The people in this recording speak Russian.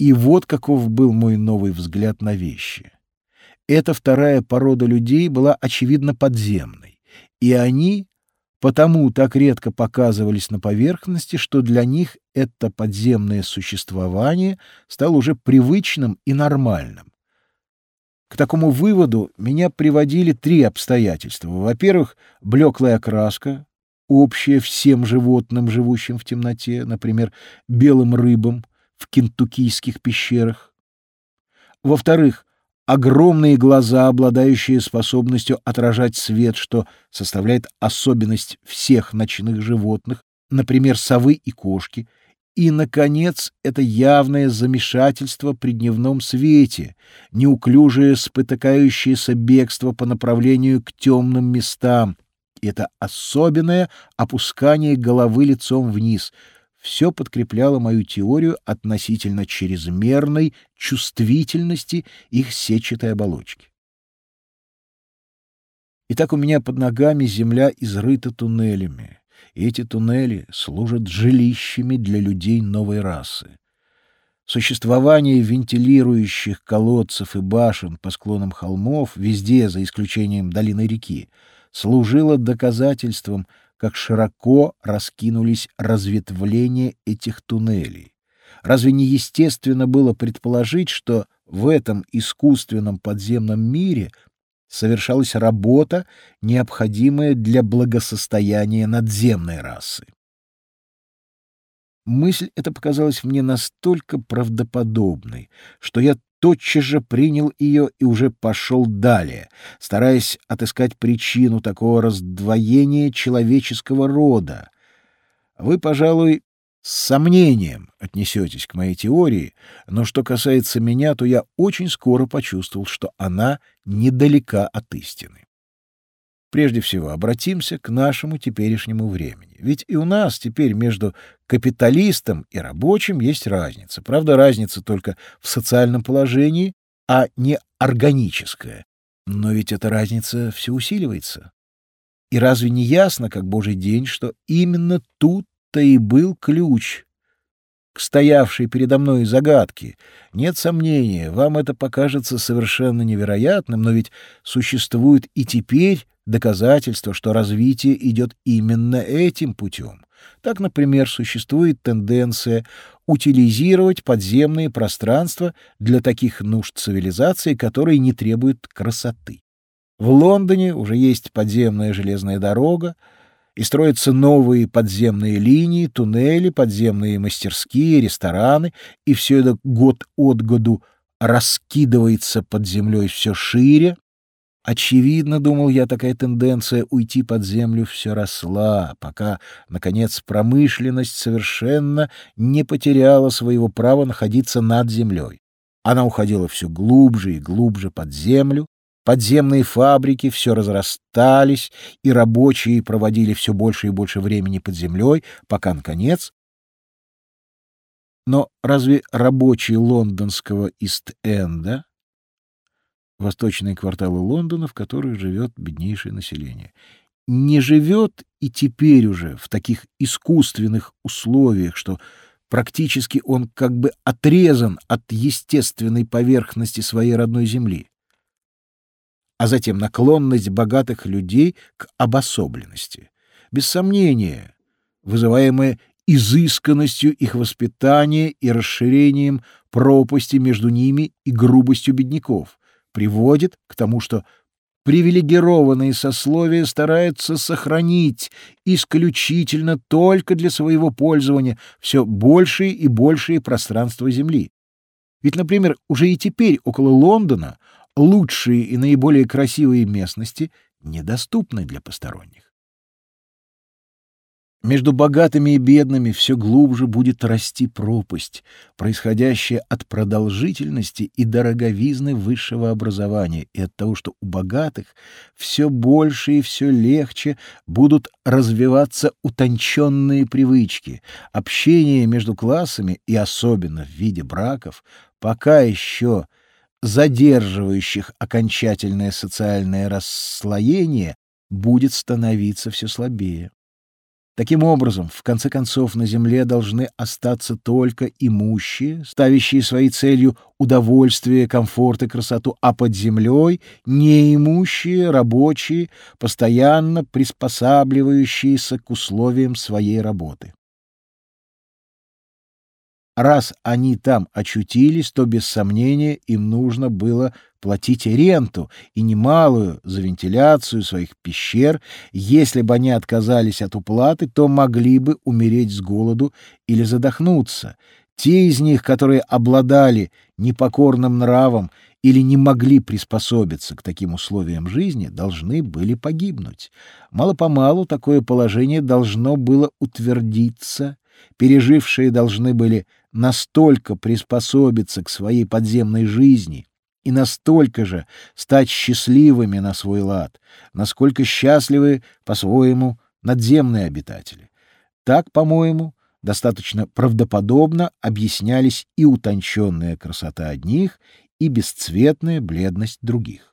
И вот каков был мой новый взгляд на вещи. Эта вторая порода людей была очевидно подземной, и они потому так редко показывались на поверхности, что для них это подземное существование стало уже привычным и нормальным. К такому выводу меня приводили три обстоятельства. Во-первых, блеклая окраска, общая всем животным, живущим в темноте, например, белым рыбам в кентуккийских пещерах. Во-вторых, огромные глаза, обладающие способностью отражать свет, что составляет особенность всех ночных животных, например, совы и кошки, и, наконец, это явное замешательство при дневном свете, неуклюжее спотыкающееся бегство по направлению к темным местам, это особенное опускание головы лицом вниз — все подкрепляло мою теорию относительно чрезмерной чувствительности их сетчатой оболочки. Итак, у меня под ногами земля изрыта туннелями, и эти туннели служат жилищами для людей новой расы. Существование вентилирующих колодцев и башен по склонам холмов, везде, за исключением долины реки, служило доказательством как широко раскинулись разветвления этих туннелей. Разве не естественно было предположить, что в этом искусственном подземном мире совершалась работа, необходимая для благосостояния надземной расы? Мысль эта показалась мне настолько правдоподобной, что я тотчас же принял ее и уже пошел далее, стараясь отыскать причину такого раздвоения человеческого рода. Вы, пожалуй, с сомнением отнесетесь к моей теории, но что касается меня, то я очень скоро почувствовал, что она недалека от истины. Прежде всего, обратимся к нашему теперешнему времени. Ведь и у нас теперь между капиталистом и рабочим есть разница. Правда, разница только в социальном положении, а не органическая. Но ведь эта разница все усиливается. И разве не ясно, как божий день, что именно тут-то и был ключ к стоявшей передо мной загадке? Нет сомнения, вам это покажется совершенно невероятным, но ведь существует и теперь доказательство, что развитие идет именно этим путем. Так, например, существует тенденция утилизировать подземные пространства для таких нужд цивилизации, которые не требуют красоты. В Лондоне уже есть подземная железная дорога, и строятся новые подземные линии, туннели, подземные мастерские, рестораны, и все это год от году раскидывается под землей все шире, Очевидно, думал я, такая тенденция уйти под землю все росла, пока, наконец, промышленность совершенно не потеряла своего права находиться над землей. Она уходила все глубже и глубже под землю, подземные фабрики все разрастались, и рабочие проводили все больше и больше времени под землей, пока, наконец... Но разве рабочие лондонского Ист-Энда восточные кварталы Лондона, в которых живет беднейшее население. Не живет и теперь уже в таких искусственных условиях, что практически он как бы отрезан от естественной поверхности своей родной земли. А затем наклонность богатых людей к обособленности. Без сомнения, вызываемая изысканностью их воспитания и расширением пропасти между ними и грубостью бедняков приводит к тому, что привилегированные сословия стараются сохранить исключительно только для своего пользования все большие и большие пространства земли. Ведь, например, уже и теперь около Лондона лучшие и наиболее красивые местности недоступны для посторонних. Между богатыми и бедными все глубже будет расти пропасть, происходящая от продолжительности и дороговизны высшего образования и от того, что у богатых все больше и все легче будут развиваться утонченные привычки, общение между классами и особенно в виде браков, пока еще задерживающих окончательное социальное расслоение, будет становиться все слабее. Таким образом, в конце концов, на земле должны остаться только имущие, ставящие своей целью удовольствие, комфорт и красоту, а под землей неимущие, рабочие, постоянно приспосабливающиеся к условиям своей работы. Раз они там очутились, то без сомнения им нужно было платить ренту и немалую за вентиляцию своих пещер. Если бы они отказались от уплаты, то могли бы умереть с голоду или задохнуться. Те из них, которые обладали непокорным нравом или не могли приспособиться к таким условиям жизни, должны были погибнуть. Мало-помалу такое положение должно было утвердиться, пережившие должны были настолько приспособиться к своей подземной жизни и настолько же стать счастливыми на свой лад, насколько счастливы по-своему надземные обитатели. Так, по-моему, достаточно правдоподобно объяснялись и утонченная красота одних, и бесцветная бледность других.